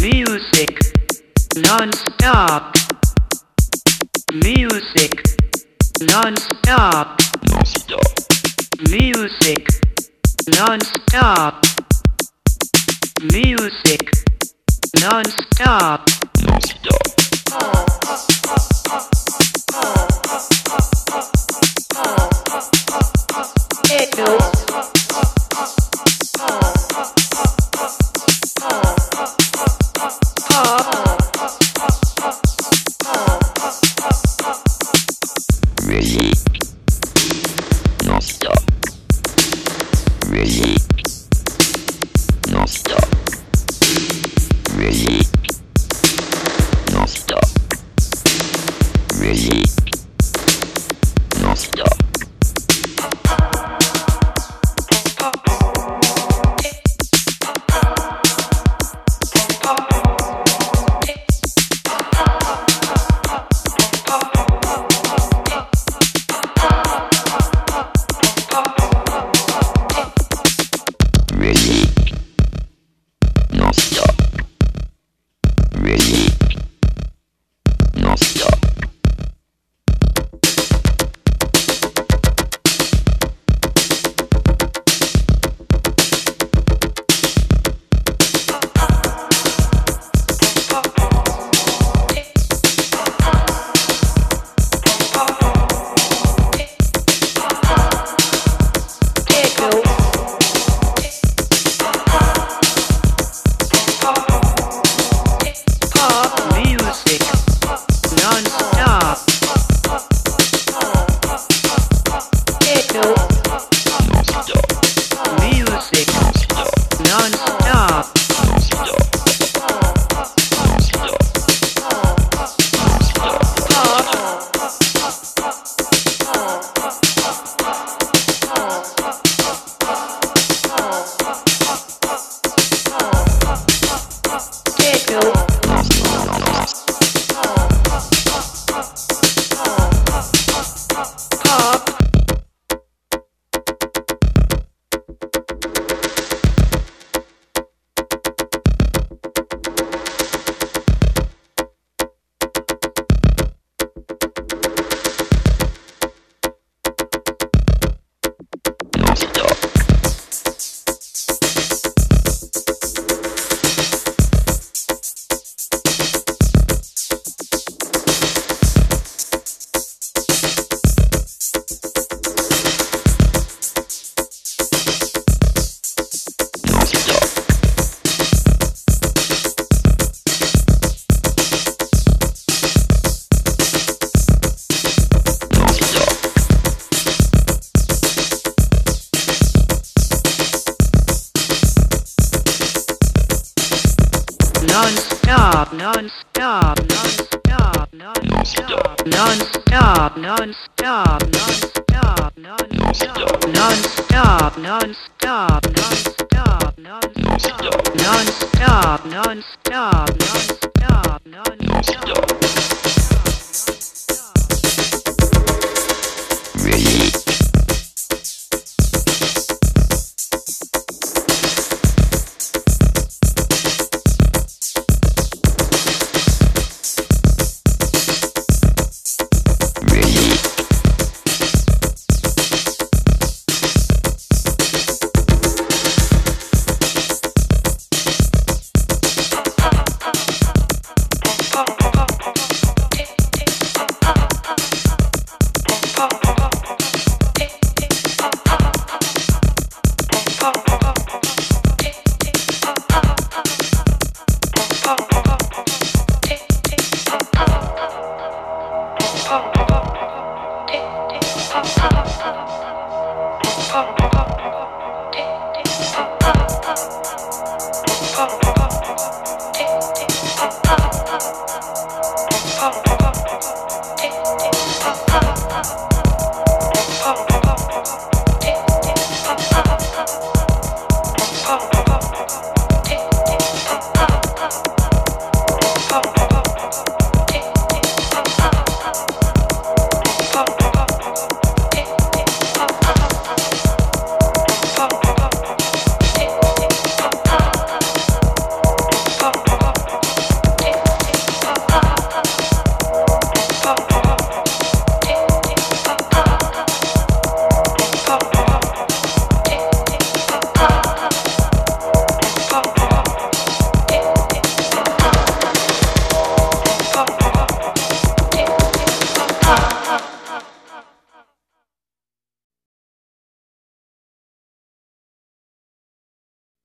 Music non-stop. Music non-stop. Non-stop. Music non-stop. Music non-stop. Non-stop. Oh, oh, oh, Musique. Non-stop, non-stop, non-stop, non-stop, non-stop, non-stop, non-stop, non-stop, non-stop, non-stop, non-stop, non-stop, non-stop, non-stop, non-stop, non-stop. Pop, pop, pop.